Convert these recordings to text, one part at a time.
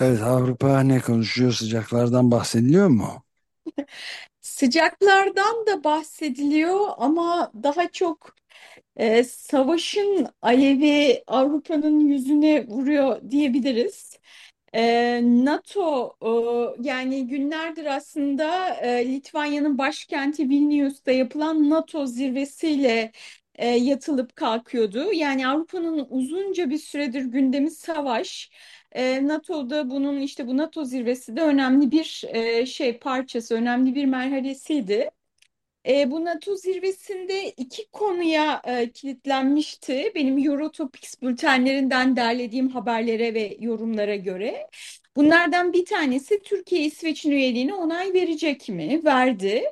Evet, Avrupa ne konuşuyor? Sıcaklardan bahsediliyor mu? Sıcaklardan da bahsediliyor ama daha çok e, savaşın alevi Avrupa'nın yüzüne vuruyor diyebiliriz. E, NATO e, yani günlerdir aslında e, Litvanya'nın başkenti Vilnius'ta yapılan NATO zirvesiyle e, yatılıp kalkıyordu. Yani Avrupa'nın uzunca bir süredir gündemi savaş. E, NATO'da bunun işte bu NATO zirvesi de önemli bir e, şey parçası, önemli bir merhalesiydi. E, bu NATO zirvesinde iki konuya e, kilitlenmişti. Benim Eurotopics bültenlerinden derlediğim haberlere ve yorumlara göre. Bunlardan bir tanesi Türkiye İsveç'in üyeliğine onay verecek mi? Verdi.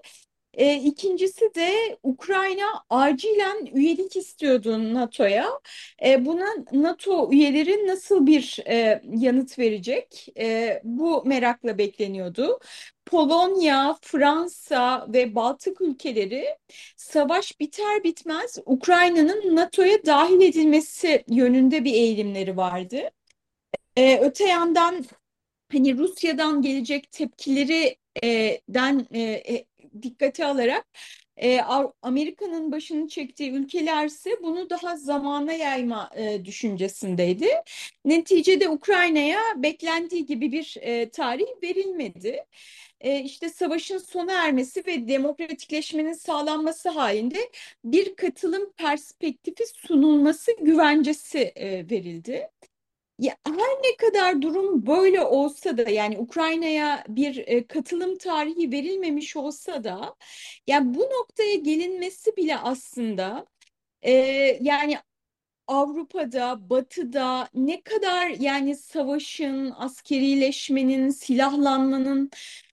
E, ikincisi de Ukrayna acilen üyelik istiyordu NATO'ya. E, buna NATO üyeleri nasıl bir e, yanıt verecek? E, bu merakla bekleniyordu. Polonya, Fransa ve Baltık ülkeleri savaş biter bitmez Ukrayna'nın NATO'ya dahil edilmesi yönünde bir eğilimleri vardı. E, öte yandan hani Rusya'dan gelecek tepkileri e, den e, e, dikkate alarak e, Amerika'nın başını çektiği ülkelerse bunu daha zamana yayma e, düşüncesindeydi. Neticede Ukrayna'ya beklendiği gibi bir e, tarih verilmedi. E, işte savaşın sona ermesi ve demokratikleşmenin sağlanması halinde bir katılım perspektifi sunulması güvencesi e, verildi. Ya, her ne kadar durum böyle olsa da yani Ukrayna'ya bir e, katılım tarihi verilmemiş olsa da yani bu noktaya gelinmesi bile aslında e, yani Avrupa'da, Batı'da ne kadar yani savaşın, askerileşmenin, silahlanmanın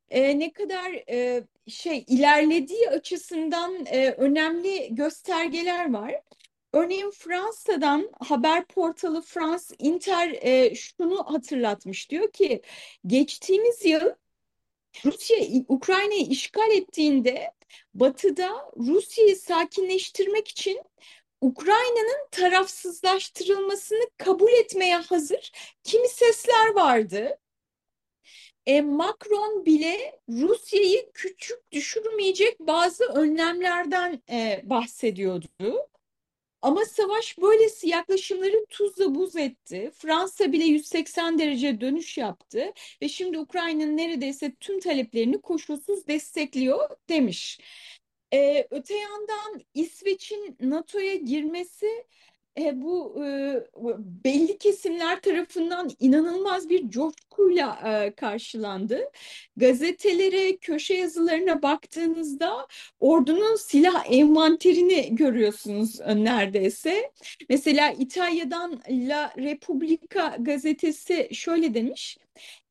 e, ne kadar e, şey ilerlediği açısından e, önemli göstergeler var. Örneğin Fransa'dan haber portalı France Inter e, şunu hatırlatmış. Diyor ki geçtiğimiz yıl Rusya Ukrayna'yı işgal ettiğinde Batı'da Rusya'yı sakinleştirmek için Ukrayna'nın tarafsızlaştırılmasını kabul etmeye hazır kimi sesler vardı. E, Macron bile Rusya'yı küçük düşürmeyecek bazı önlemlerden e, bahsediyordu. Ama savaş böylesi yaklaşımları tuzla buz etti. Fransa bile 180 derece dönüş yaptı ve şimdi Ukrayna'nın neredeyse tüm taleplerini koşulsuz destekliyor demiş. Ee, öte yandan İsveç'in NATO'ya girmesi e, bu e, belli kesimler tarafından inanılmaz bir coşkuyla e, karşılandı. Gazetelere, köşe yazılarına baktığınızda ordunun silah envanterini görüyorsunuz neredeyse. Mesela İtalya'dan La Repubblica gazetesi şöyle demiş.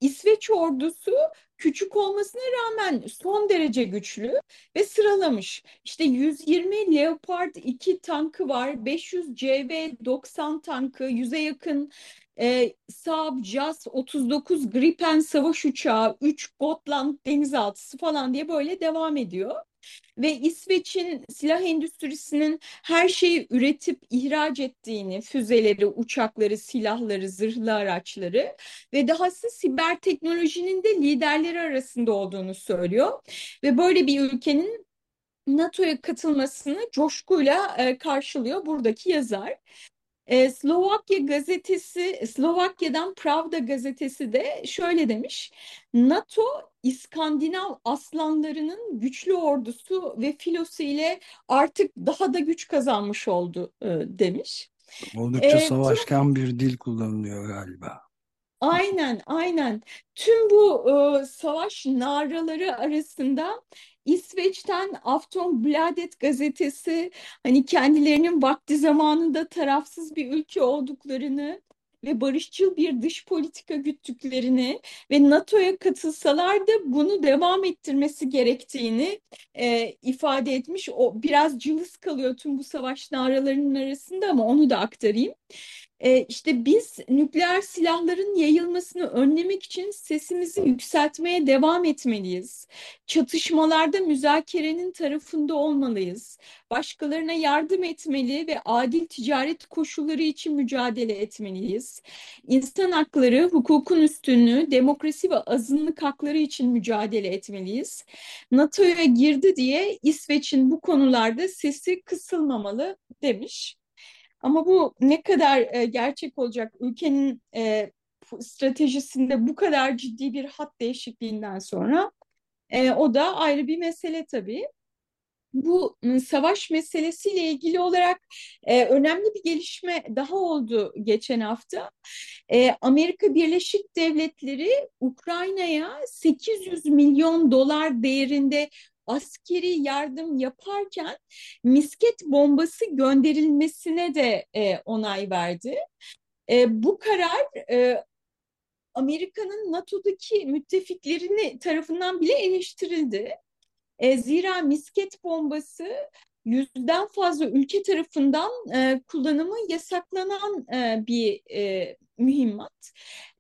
İsveç ordusu küçük olmasına rağmen son derece güçlü ve sıralamış. İşte 120 Leopard 2 tankı var, 500 CV-90 tankı, 100'e yakın e, Saab JAS 39 Gripen savaş uçağı, 3 Gotland denizaltısı falan diye böyle devam ediyor ve İsveç'in silah endüstrisinin her şeyi üretip ihraç ettiğini, füzeleri, uçakları, silahları, zırhlı araçları ve dahası siber teknolojinin de liderleri arasında olduğunu söylüyor. Ve böyle bir ülkenin NATO'ya katılmasını coşkuyla e, karşılıyor buradaki yazar. E, Slovakya gazetesi, Slovakya'dan Pravda gazetesi de şöyle demiş. NATO İskandinav aslanlarının güçlü ordusu ve filosu ile artık daha da güç kazanmış oldu e, demiş. Oldukça E, savaşkan bir dil kullanılıyor galiba. Aynen, aynen. Tüm bu e, savaş naraları arasında İsveç'ten Aftonbladet gazetesi hani kendilerinin vakti zamanında tarafsız bir ülke olduklarını ve barışçıl bir dış politika güttüklerini ve NATO'ya katılsalar da bunu devam ettirmesi gerektiğini e, ifade etmiş. O biraz cılız kalıyor tüm bu savaş naralarının arasında ama onu da aktarayım. E, işte biz nükleer silahların yayılmasını önlemek için sesimizi yükseltmeye devam etmeliyiz. Çatışmalarda müzakerenin tarafında olmalıyız. Başkalarına yardım etmeli ve adil ticaret koşulları için mücadele etmeliyiz. İnsan hakları, hukukun üstünlüğü, demokrasi ve azınlık hakları için mücadele etmeliyiz. NATO'ya girdi diye İsveç'in bu konularda sesi kısılmamalı demiş. Ama bu ne kadar e, gerçek olacak ülkenin e, stratejisinde bu kadar ciddi bir hat değişikliğinden sonra e, o da ayrı bir mesele tabii. Bu savaş meselesiyle ilgili olarak e, önemli bir gelişme daha oldu geçen hafta. E, Amerika Birleşik Devletleri Ukrayna'ya 800 milyon dolar değerinde askeri yardım yaparken misket bombası gönderilmesine de e, onay verdi. E, bu karar e, Amerika'nın NATO'daki müttefiklerini tarafından bile eleştirildi. E, zira misket bombası yüzden fazla ülke tarafından e, kullanımı yasaklanan e, bir e, mühimmat.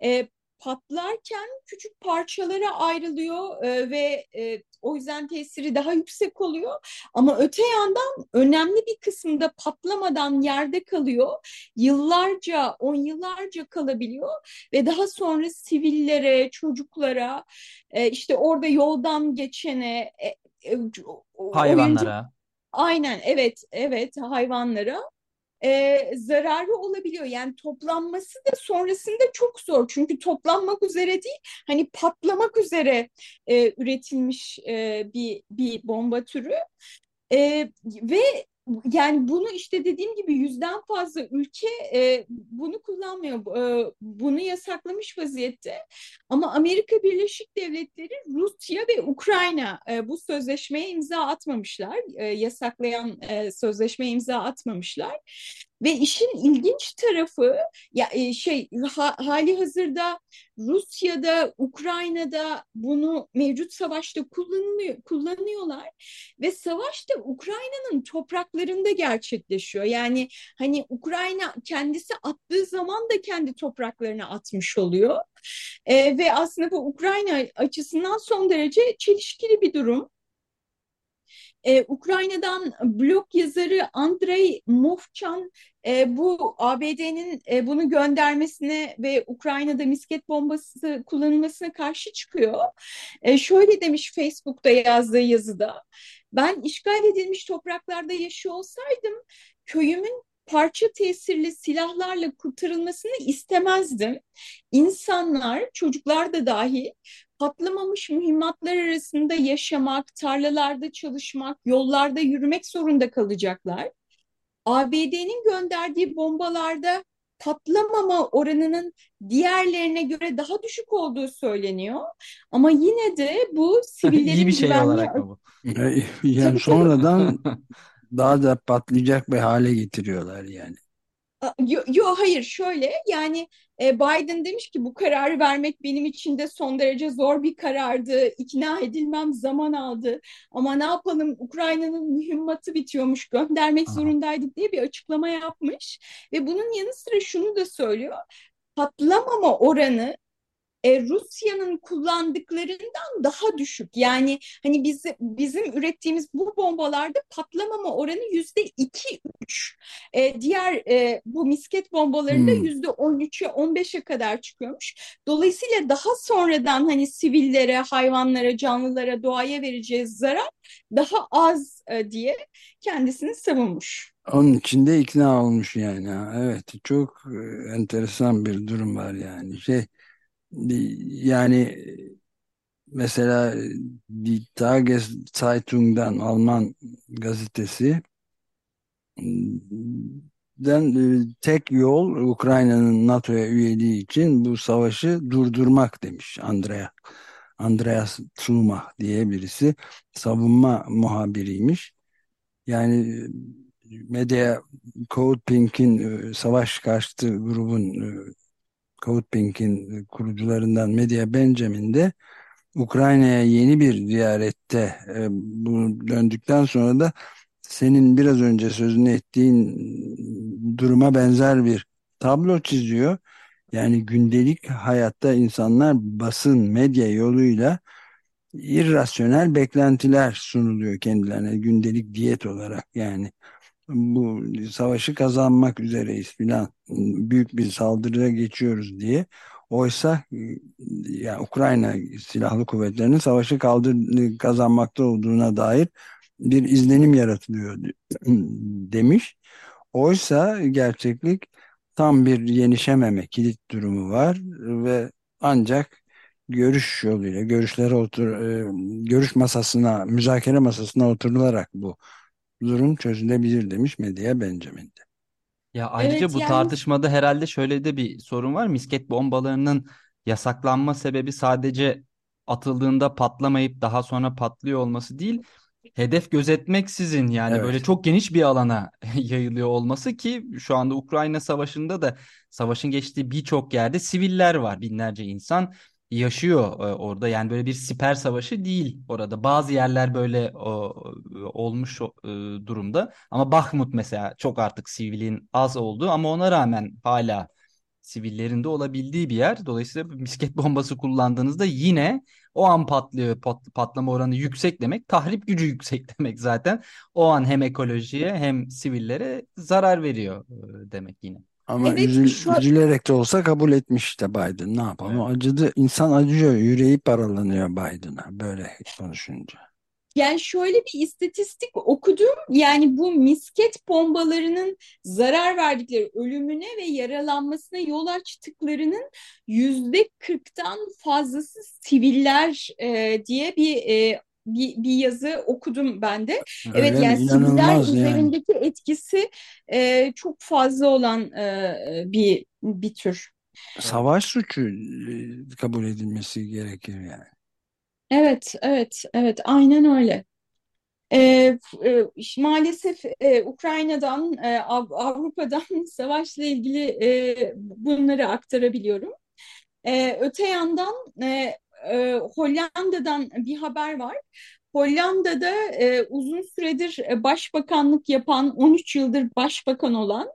E, patlarken küçük parçalara ayrılıyor e, ve e, o yüzden tesiri daha yüksek oluyor. Ama öte yandan önemli bir kısmında patlamadan yerde kalıyor. Yıllarca, on yıllarca kalabiliyor ve daha sonra sivillere, çocuklara, e, işte orada yoldan geçene, e, e, Hayvanlara. Oyuncu... Aynen, evet, evet hayvanlara e, zararı olabiliyor. Yani toplanması da sonrasında çok zor. Çünkü toplanmak üzere değil, hani patlamak üzere e, üretilmiş e, bir bir bomba türü. E, ve yani bunu işte dediğim gibi yüzden fazla ülke e, bunu kullanmıyor, e, bunu yasaklamış vaziyette. Ama Amerika Birleşik Devletleri, Rusya ve Ukrayna e, bu sözleşmeye imza atmamışlar, e, yasaklayan e, sözleşmeye imza atmamışlar. Ve işin ilginç tarafı ya e, şey ha, hali hazırda Rusya'da, Ukrayna'da bunu mevcut savaşta kullanılıyor, kullanıyorlar ve savaş da Ukrayna'nın topraklarında gerçekleşiyor. Yani hani Ukrayna kendisi attığı zaman da kendi topraklarına atmış oluyor. E, ve aslında bu Ukrayna açısından son derece çelişkili bir durum. Ee, Ukrayna'dan blog yazarı Andrei Movchan e, bu ABD'nin e, bunu göndermesine ve Ukrayna'da misket bombası kullanılmasına karşı çıkıyor. E, şöyle demiş Facebook'ta yazdığı yazıda. Ben işgal edilmiş topraklarda yaşıyor olsaydım köyümün parça tesirli silahlarla kurtarılmasını istemezdim. İnsanlar, çocuklar da dahi patlamamış mühimmatlar arasında yaşamak, tarlalarda çalışmak, yollarda yürümek zorunda kalacaklar. ABD'nin gönderdiği bombalarda patlamama oranının diğerlerine göre daha düşük olduğu söyleniyor. Ama yine de bu sivillerin İyi bir şey güvenliği... olarak mı bu? Yani sonradan daha da patlayacak bir hale getiriyorlar yani. Yo, yo hayır şöyle yani e, Biden demiş ki bu kararı vermek benim için de son derece zor bir karardı. İkna edilmem zaman aldı. Ama ne yapalım Ukrayna'nın mühimmatı bitiyormuş göndermek zorundaydık diye bir açıklama yapmış. Ve bunun yanı sıra şunu da söylüyor. Patlamama oranı e, Rusya'nın kullandıklarından daha düşük. Yani hani biz, bizim ürettiğimiz bu bombalarda patlamama oranı yüzde iki üç. E, diğer e, bu misket bombalarında hmm. yüzde on üçe on beşe kadar çıkıyormuş. Dolayısıyla daha sonradan hani sivillere, hayvanlara, canlılara, doğaya vereceğiz zarar daha az e, diye kendisini savunmuş. Onun içinde ikna olmuş yani. Evet çok e, enteresan bir durum var yani. Şey yani mesela Die Tageszeitungan Alman gazetesi den e, tek yol Ukrayna'nın NATO'ya üyeliği için bu savaşı durdurmak demiş Andrea. Andreas Truma diye birisi savunma muhabiriymiş. Yani medya Code Pink'in e, savaş karşıtı grubun Code Pink'in kurucularından Medya Benjamin de Ukrayna'ya yeni bir ziyarette e, bu döndükten sonra da senin biraz önce sözünü ettiğin duruma benzer bir tablo çiziyor. Yani gündelik hayatta insanlar basın, medya yoluyla irrasyonel beklentiler sunuluyor kendilerine gündelik diyet olarak yani bu savaşı kazanmak üzereyiz filan büyük bir saldırıya geçiyoruz diye oysa yani Ukrayna silahlı kuvvetlerinin savaşı kaldır kazanmakta olduğuna dair bir izlenim yaratılıyor demiş. Oysa gerçeklik tam bir yenişememe kilit durumu var ve ancak görüş yoluyla görüşlere otur e, görüş masasına müzakere masasına oturularak bu durum çözülebilir demiş Medya Benjamin'de. Ya ayrıca Evet bu yani tartışmada herhalde şöyle de bir sorun var. Misket bombalarının yasaklanma sebebi sadece atıldığında patlamayıp daha sonra patlıyor olması değil. Hedef gözetmeksizin yani böyle Evet. çok geniş bir alana yayılıyor olması ki şu anda Ukrayna Savaşı'nda da savaşın geçtiği birçok yerde siviller var. Binlerce insan yaşıyor e, orada. Yani böyle bir siper savaşı değil orada. Bazı yerler böyle olmuş e, durumda. Ama Bakhmut mesela çok artık sivilin az olduğu ama ona rağmen hala sivillerin de olabildiği bir yer. Dolayısıyla misket bombası kullandığınızda yine o an patlıyor. Pat, patlama oranı yüksek demek. Tahrip gücü yüksek demek zaten. O an hem ekolojiye hem sivillere zarar veriyor e, demek yine. Ama evet üzül, şu üzülerek de olsa kabul etmiş işte Biden. Ne yapalım? Evet. Acıdı. İnsan acıyor. Yüreği paralanıyor Biden'a böyle konuşunca. Yani şöyle bir istatistik okudum. Yani bu misket bombalarının zarar verdikleri ölümüne ve yaralanmasına yol açtıklarının yüzde kırktan fazlası siviller e, diye bir, e, bir bir yazı okudum ben de. Evet Öyle mi? yani siviller İnanılmaz yani. üzerindeki etkisi e, çok fazla olan e, bir bir tür. Savaş suçu e, kabul edilmesi gerekir yani. Evet, evet, evet, aynen öyle. Ee, e, maalesef e, Ukrayna'dan, e, Av- Avrupa'dan savaşla ilgili e, bunları aktarabiliyorum. E, öte yandan e, e, Hollanda'dan bir haber var. Hollanda'da e, uzun süredir e, başbakanlık yapan, 13 yıldır başbakan olan,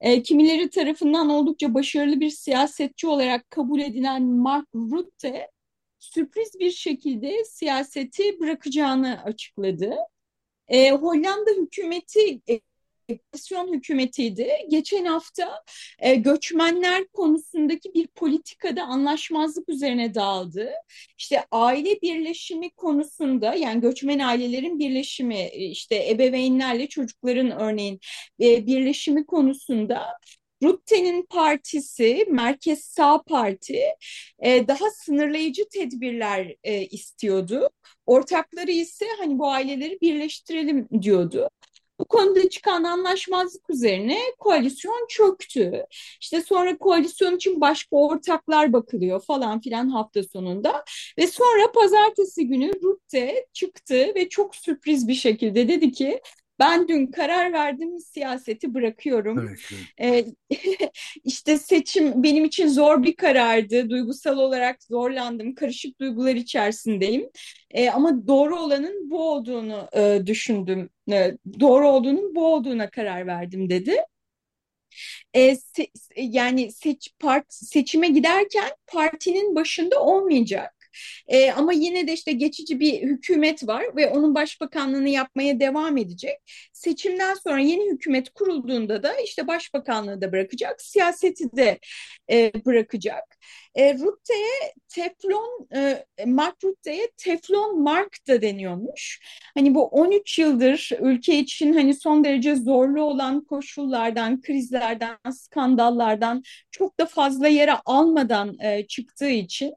e, kimileri tarafından oldukça başarılı bir siyasetçi olarak kabul edilen Mark Rutte, sürpriz bir şekilde siyaseti bırakacağını açıkladı. E, Hollanda hükümeti e, koalisyon hükümetiydi. Geçen hafta e, göçmenler konusundaki bir politikada anlaşmazlık üzerine dağıldı. İşte aile birleşimi konusunda yani göçmen ailelerin birleşimi e, işte ebeveynlerle çocukların örneğin e, birleşimi konusunda Rutte'nin partisi, Merkez Sağ Parti e, daha sınırlayıcı tedbirler e, istiyordu. Ortakları ise hani bu aileleri birleştirelim diyordu. Bu konuda çıkan anlaşmazlık üzerine koalisyon çöktü. İşte sonra koalisyon için başka ortaklar bakılıyor falan filan hafta sonunda. Ve sonra pazartesi günü Rutte çıktı ve çok sürpriz bir şekilde dedi ki ben dün karar verdim siyaseti bırakıyorum. Evet, Ee, işte seçim benim için zor bir karardı. Duygusal olarak zorlandım. Karışık duygular içerisindeyim. Ee, ama doğru olanın bu olduğunu e, düşündüm. E, doğru olduğunun bu olduğuna karar verdim dedi. e, se, yani seç, part, seçime giderken partinin başında olmayacak. E, ama yine de işte geçici bir hükümet var ve onun başbakanlığını yapmaya devam edecek. Seçimden sonra yeni hükümet kurulduğunda da işte başbakanlığı da bırakacak, siyaseti de e, bırakacak. E, Rutte'ye Teflon, e, Mark Rutte'ye Teflon Mark da deniyormuş. Hani bu 13 yıldır ülke için hani son derece zorlu olan koşullardan, krizlerden, skandallardan çok da fazla yere almadan e, çıktığı için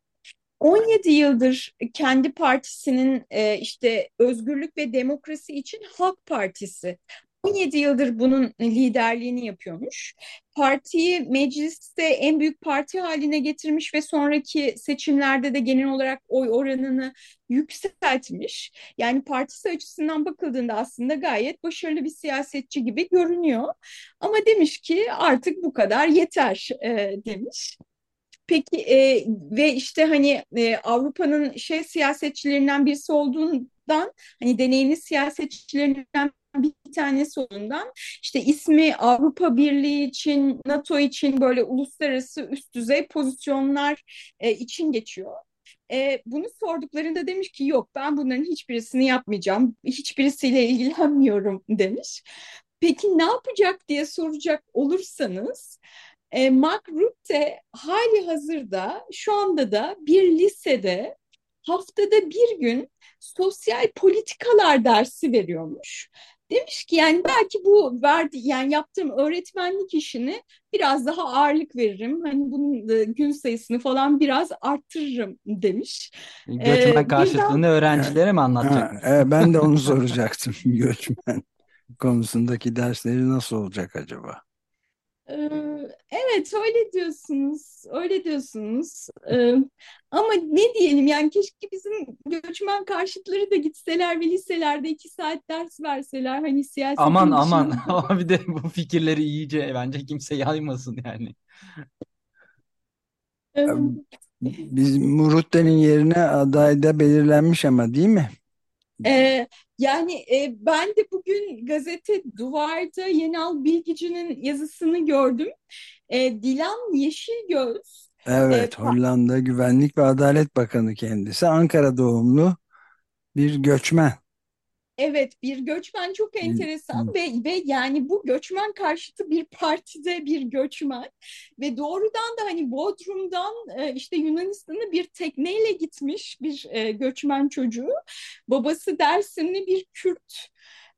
17 yıldır kendi partisinin e, işte özgürlük ve demokrasi için Halk Partisi 17 yıldır bunun liderliğini yapıyormuş. Partiyi mecliste en büyük parti haline getirmiş ve sonraki seçimlerde de genel olarak oy oranını yükseltmiş. Yani partisi açısından bakıldığında aslında gayet başarılı bir siyasetçi gibi görünüyor. Ama demiş ki artık bu kadar yeter e, demiş. Peki e, ve işte hani e, Avrupa'nın şey siyasetçilerinden birisi olduğundan hani deneyimli siyasetçilerinden bir tanesi olduğundan işte ismi Avrupa Birliği için NATO için böyle uluslararası üst düzey pozisyonlar e, için geçiyor. E, bunu sorduklarında demiş ki yok ben bunların hiçbirisini yapmayacağım hiçbirisiyle ilgilenmiyorum demiş. Peki ne yapacak diye soracak olursanız e, Mark Rutte hali hazırda şu anda da bir lisede haftada bir gün sosyal politikalar dersi veriyormuş. Demiş ki yani belki bu verdi yani yaptığım öğretmenlik işini biraz daha ağırlık veririm. Hani bunun gün sayısını falan biraz arttırırım demiş. Göçmen ee, karşıtlığını birden... öğrencilere mi anlatacak? Ha, e, ben de onu soracaktım. Göçmen konusundaki dersleri nasıl olacak acaba? Evet öyle diyorsunuz, öyle diyorsunuz. Ama ne diyelim yani keşke bizim göçmen karşıtları da gitseler ve liselerde iki saat ders verseler hani siyasetin Aman aman ama bir de bu fikirleri iyice bence kimse yaymasın yani. Biz Murutte'nin yerine aday da belirlenmiş ama değil mi? Ee, yani e, ben de bugün gazete Duvar'da Yenal Bilgici'nin yazısını gördüm. E, Dilan Yeşilgöz. Evet, e, Hollanda Güvenlik ve Adalet Bakanı kendisi. Ankara doğumlu bir göçmen. Evet bir göçmen çok enteresan ve ve yani bu göçmen karşıtı bir partide bir göçmen ve doğrudan da hani Bodrum'dan e, işte Yunanistan'a bir tekneyle gitmiş bir e, göçmen çocuğu. Babası Dersimli bir Kürt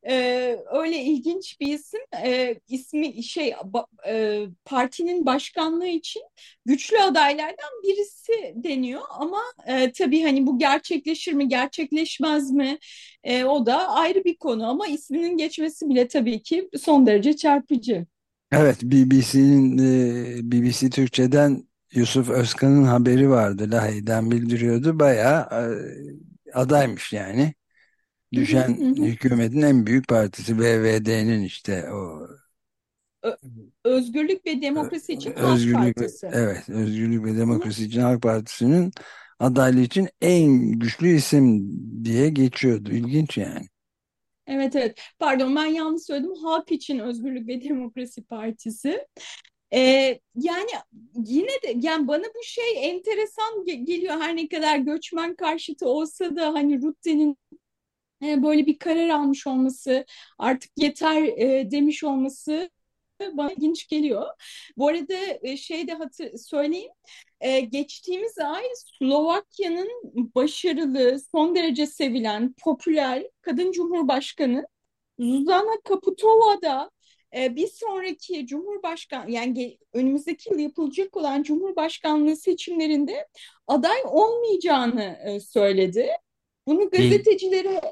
ee, öyle ilginç bir isim. Ee, ismi şey ba, e, partinin başkanlığı için güçlü adaylardan birisi deniyor ama e, tabii hani bu gerçekleşir mi gerçekleşmez mi e, o da ayrı bir konu ama isminin geçmesi bile tabii ki son derece çarpıcı. Evet BBC'nin e, BBC Türkçe'den Yusuf Özkan'ın haberi vardı Lahey'den bildiriyordu bayağı e, adaymış yani düşen hükümetin en büyük partisi BVD'nin işte o Özgürlük ve Demokrasi için Özgürlük Halk Partisi. Evet, Özgürlük ve Demokrasi için Halk Partisi'nin adaylığı için en güçlü isim diye geçiyordu. İlginç yani. Evet evet. Pardon ben yanlış söyledim. Halk için Özgürlük ve Demokrasi Partisi. Ee, yani yine de yani bana bu şey enteresan geliyor her ne kadar göçmen karşıtı olsa da hani Rutte'nin böyle bir karar almış olması, artık yeter e, demiş olması bana ilginç geliyor. Bu arada e, şey de hatır, söyleyeyim. geçtiğimiz ay Slovakya'nın başarılı, son derece sevilen, popüler kadın cumhurbaşkanı Zuzana Kaputova da bir sonraki Cumhurbaşkan yani önümüzdeki yıl yapılacak olan Cumhurbaşkanlığı seçimlerinde aday olmayacağını söyledi. Bunu gazetecilere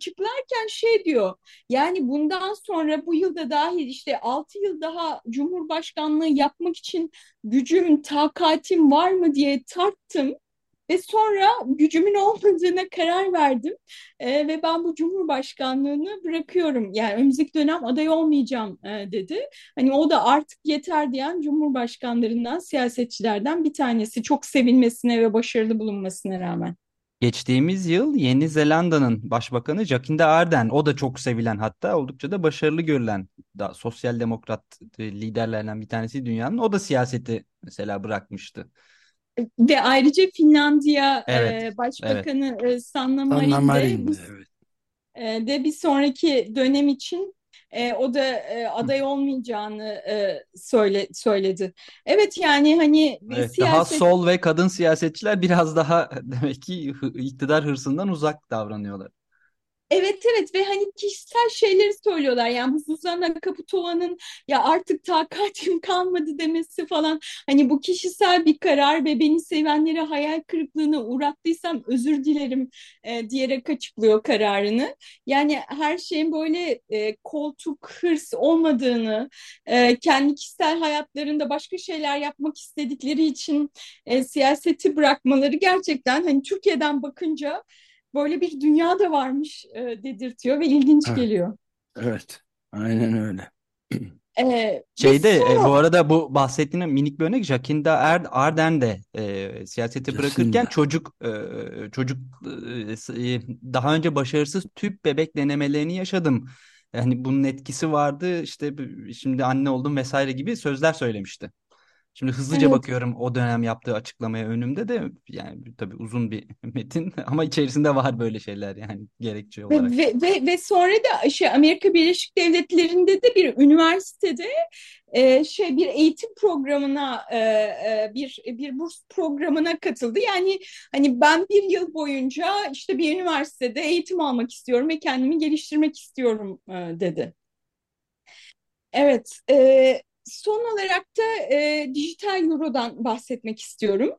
açıklarken şey diyor yani bundan sonra bu yılda dahil işte 6 yıl daha Cumhurbaşkanlığı yapmak için gücüm, takatim var mı diye tarttım. Ve sonra gücümün olmadığına karar verdim e, ve ben bu cumhurbaşkanlığını bırakıyorum. Yani önümüzdeki dönem aday olmayacağım e, dedi. Hani o da artık yeter diyen cumhurbaşkanlarından, siyasetçilerden bir tanesi. Çok sevilmesine ve başarılı bulunmasına rağmen. Geçtiğimiz yıl Yeni Zelanda'nın başbakanı Jacinda Ardern, o da çok sevilen hatta oldukça da başarılı görülen da sosyal demokrat e, liderlerden bir tanesi dünyanın. O da siyaseti mesela bırakmıştı. Ve ayrıca Finlandiya Evet, e, evet. Başbakanı e, Sanna Sanna Marin de, evet. e, de bir sonraki dönem için e, o da e, aday olmayacağını e, söyle söyledi. Evet yani hani Evet, daha siyaset sol ve kadın siyasetçiler biraz daha demek ki iktidar hırsından uzak davranıyorlar. Evet evet ve hani kişisel şeyleri söylüyorlar yani bu Zuzana Kaputova'nın ya artık takatim kalmadı demesi falan hani bu kişisel bir karar ve beni sevenlere hayal kırıklığına uğrattıysam özür dilerim e, diyerek açıklıyor kararını. Yani her şeyin böyle e, koltuk hırs olmadığını e, kendi kişisel hayatlarında başka şeyler yapmak istedikleri için e, siyaseti bırakmaları gerçekten hani Türkiye'den bakınca böyle bir dünya da varmış e, dedirtiyor ve ilginç Evet, geliyor. evet. Aynen öyle. E, ve Şeyde e, bu arada bu bahsettiğin minik bir örnek Jacinda Er- Ardern de e, siyaseti bırakırken Jacinda. çocuk e, çocuk e, e, daha önce başarısız tüp bebek denemelerini yaşadım. Yani bunun etkisi vardı işte şimdi anne oldum vesaire gibi sözler söylemişti. Şimdi hızlıca evet bakıyorum o dönem yaptığı açıklamaya önümde de yani tabii uzun bir metin ama içerisinde var böyle şeyler yani gerekçe ve, olarak. ve, ve, ve sonra da şey Amerika Birleşik Devletleri'nde de bir üniversitede e, şey bir eğitim programına e, e, bir bir burs programına katıldı. Yani hani ben bir yıl boyunca işte bir üniversitede eğitim almak istiyorum ve kendimi geliştirmek istiyorum e, dedi. Evet, e, son olarak da e, dijital eurodan bahsetmek istiyorum.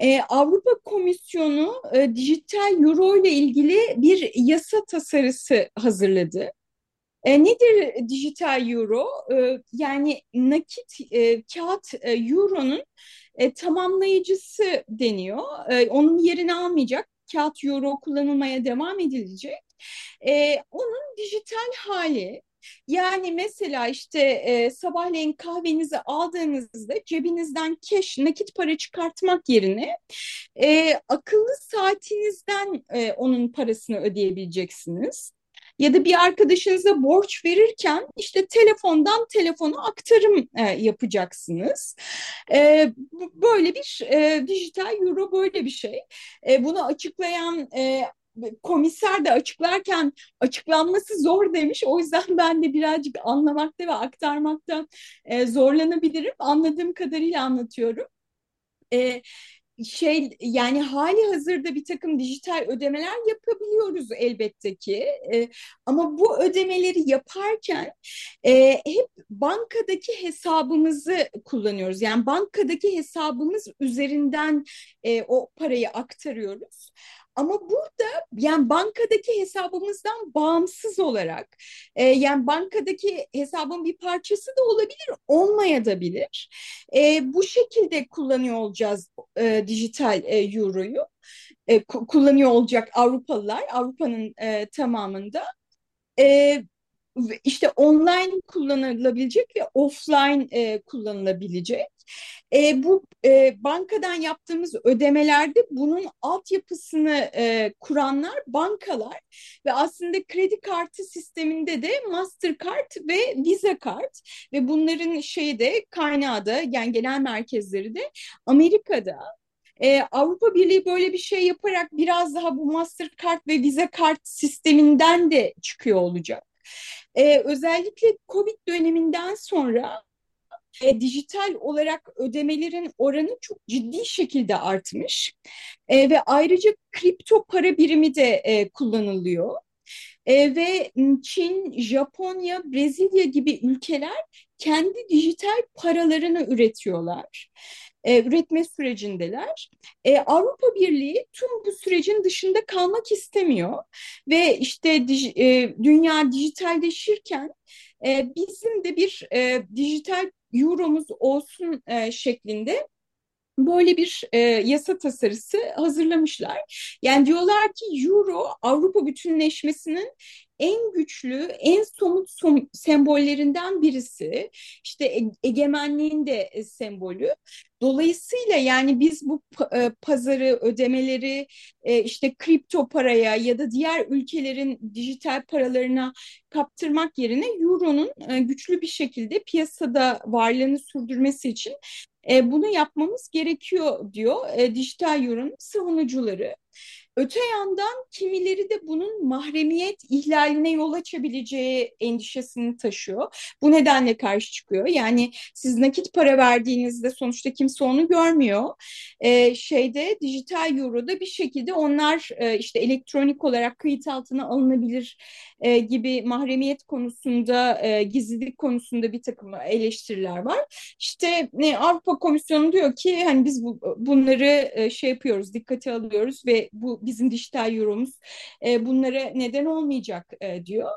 E, Avrupa Komisyonu e, dijital euro ile ilgili bir yasa tasarısı hazırladı. E, nedir dijital euro? E, yani nakit e, kağıt e, euronun e, tamamlayıcısı deniyor. E, onun yerini almayacak. Kağıt euro kullanılmaya devam edilecek. E, onun dijital hali. Yani mesela işte e, sabahleyin kahvenizi aldığınızda cebinizden cash, nakit para çıkartmak yerine e, akıllı saatinizden e, onun parasını ödeyebileceksiniz. Ya da bir arkadaşınıza borç verirken işte telefondan telefona aktarım e, yapacaksınız. E, böyle bir e, dijital euro böyle bir şey. E, bunu açıklayan e, komiser de açıklarken açıklanması zor demiş. O yüzden ben de birazcık anlamakta ve aktarmakta e, zorlanabilirim. Anladığım kadarıyla anlatıyorum. E, şey yani hali hazırda bir takım dijital ödemeler yapabiliyoruz elbette ki e, ama bu ödemeleri yaparken e, hep bankadaki hesabımızı kullanıyoruz yani bankadaki hesabımız üzerinden e, o parayı aktarıyoruz. Ama burada yani bankadaki hesabımızdan bağımsız olarak e, yani bankadaki hesabın bir parçası da olabilir, olmayabilir. E, bu şekilde kullanıyor olacağız e, dijital e, euroyu. E, kullanıyor olacak Avrupalılar, Avrupa'nın e, tamamında. E, işte online kullanılabilecek ve offline e, kullanılabilecek. E, bu e, bankadan yaptığımız ödemelerde bunun altyapısını e, kuranlar bankalar ve aslında kredi kartı sisteminde de Mastercard ve Visa kart ve bunların şeyi de kaynağı da yani genel merkezleri de Amerika'da. Ee, Avrupa Birliği böyle bir şey yaparak biraz daha bu Mastercard ve Visa kart sisteminden de çıkıyor olacak. Ee, özellikle Covid döneminden sonra e, dijital olarak ödemelerin oranı çok ciddi şekilde artmış e, ve ayrıca kripto para birimi de e, kullanılıyor. E, ve Çin, Japonya, Brezilya gibi ülkeler kendi dijital paralarını üretiyorlar. E, üretme sürecindeler. E, Avrupa Birliği tüm bu sürecin dışında kalmak istemiyor ve işte dij, e, dünya dijitalleşirken e, bizim de bir e, dijital euromuz olsun e, şeklinde böyle bir e, yasa tasarısı hazırlamışlar. Yani diyorlar ki Euro Avrupa bütünleşmesinin en güçlü, en somut som sembollerinden birisi. İşte e egemenliğin de e, sembolü. Dolayısıyla yani biz bu e, pazarı, ödemeleri işte kripto paraya ya da diğer ülkelerin dijital paralarına kaptırmak yerine Euro'nun güçlü bir şekilde piyasada varlığını sürdürmesi için e, bunu yapmamız gerekiyor diyor e, dijital Euro'nun savunucuları. Öte yandan kimileri de bunun mahremiyet ihlaline yol açabileceği endişesini taşıyor. Bu nedenle karşı çıkıyor. Yani siz nakit para verdiğinizde sonuçta kimse onu görmüyor. Ee, şeyde dijital euroda bir şekilde onlar e, işte elektronik olarak kayıt altına alınabilir e, gibi mahremiyet konusunda, e, gizlilik konusunda bir takım eleştiriler var. İşte e, Avrupa Komisyonu diyor ki hani biz bu, bunları e, şey yapıyoruz, dikkate alıyoruz ve bu bizim dijital euromuz e, bunlara neden olmayacak e, diyor.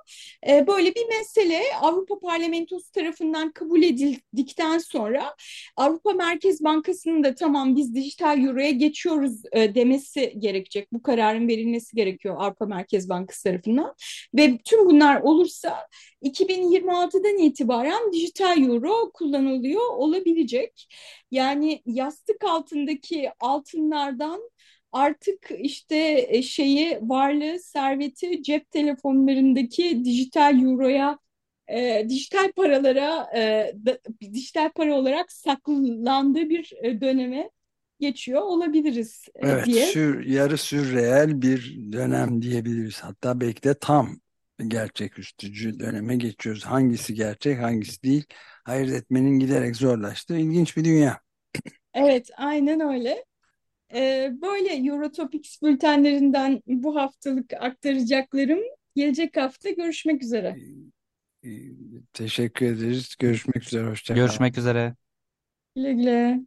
E, böyle bir mesele Avrupa Parlamentosu tarafından kabul edildikten sonra Avrupa Merkez Bankası'nın da tamam biz dijital euroya geçiyoruz e, demesi gerekecek. Bu kararın verilmesi gerekiyor Avrupa Merkez Bankası tarafından ve tüm bunlar olursa 2026'dan itibaren dijital euro kullanılıyor olabilecek. Yani yastık altındaki altınlardan artık işte e, şeyi varlığı, serveti cep telefonlarındaki dijital euroya e, dijital paralara e, da, dijital para olarak saklandığı bir e, döneme geçiyor olabiliriz e, Evet, diye. sür, yarı sürreel bir dönem diyebiliriz. Hatta belki de tam gerçeküstücü döneme geçiyoruz. Hangisi gerçek, hangisi değil ayırt etmenin giderek zorlaştığı ilginç bir dünya. Evet, aynen öyle. Ee, böyle Eurotopics bültenlerinden bu haftalık aktaracaklarım. Gelecek hafta görüşmek üzere. Teşekkür ederiz. Görüşmek üzere. Hoşça kalın. Görüşmek üzere. Güle güle.